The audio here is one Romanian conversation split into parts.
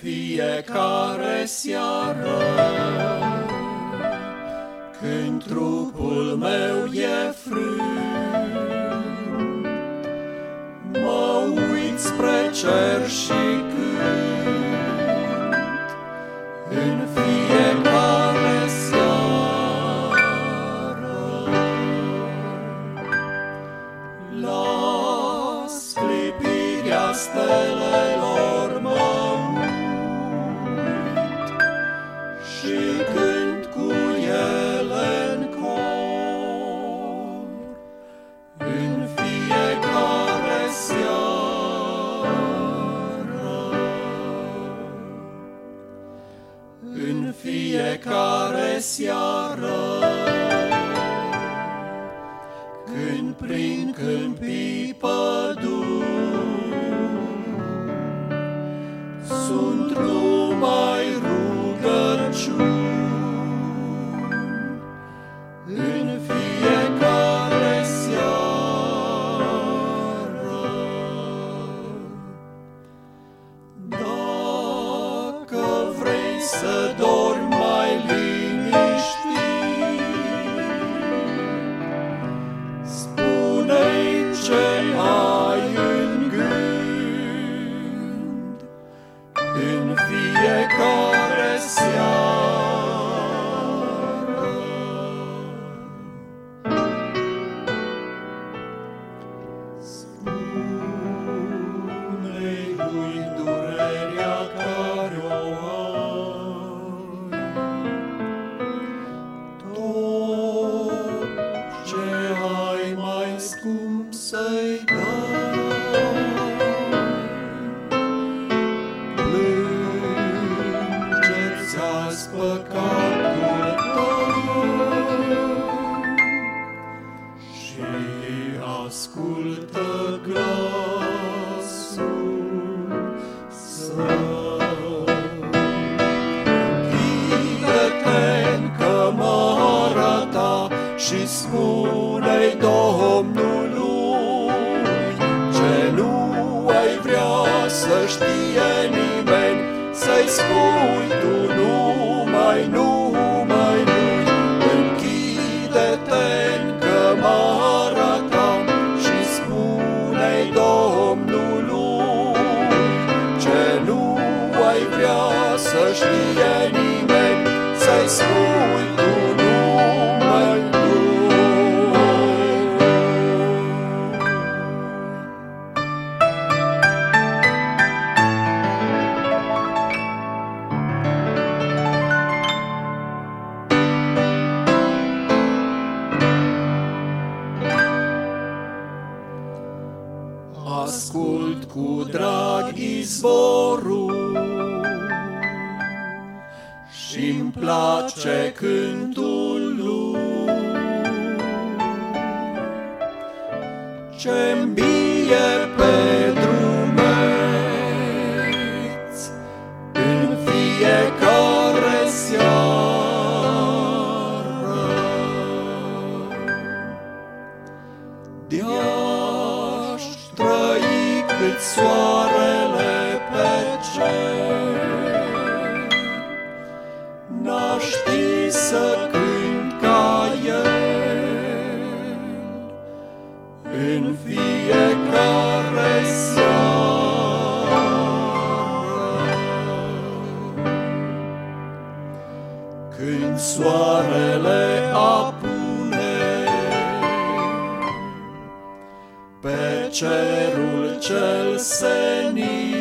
fiecare seară. Când trupul meu e frânt, mă uit spre cer și cânt în fiecare seară. La sclipirea stelelor În fiecare seară. Când prin câmpii păduri sunt numai să dormi Plângeți azi păcatul tău și ascultă glasul său. Închide-te în cămara ta și spune-i Domnului ce nu ai vrea să știe nimeni, să-i spui tu Ascult cu drag izvorul place cântul lui. Ce-mi bie pe drumeți în fiecare seară. De-aș trăi cât soarele în fiecare seară. Când soarele apune pe cerul cel senin,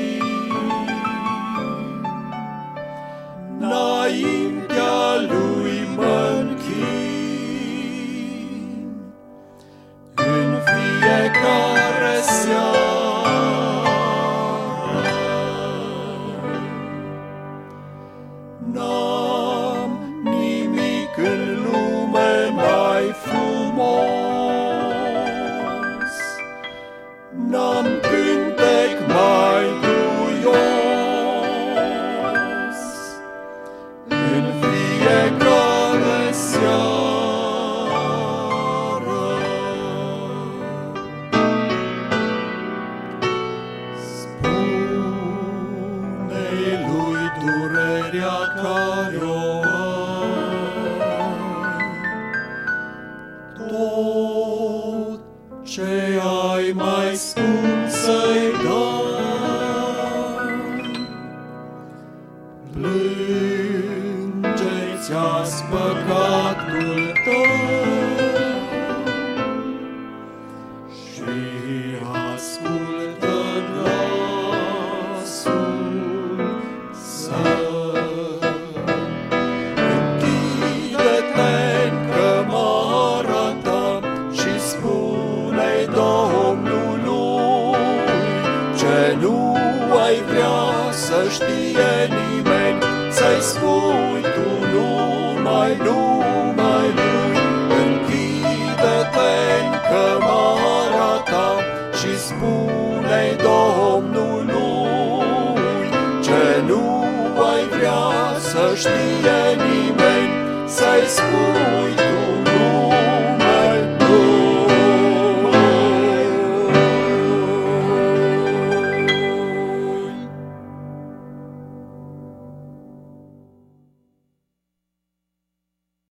Tot ce ai mai scump să-i dai. Plângeți azi păcatul ai vrea să știe nimeni, să-i spui tu numai, numai lui. Închide-te în cămara ta și spune-i Domnului ce nu ai vrea să știe nimeni, să-i spui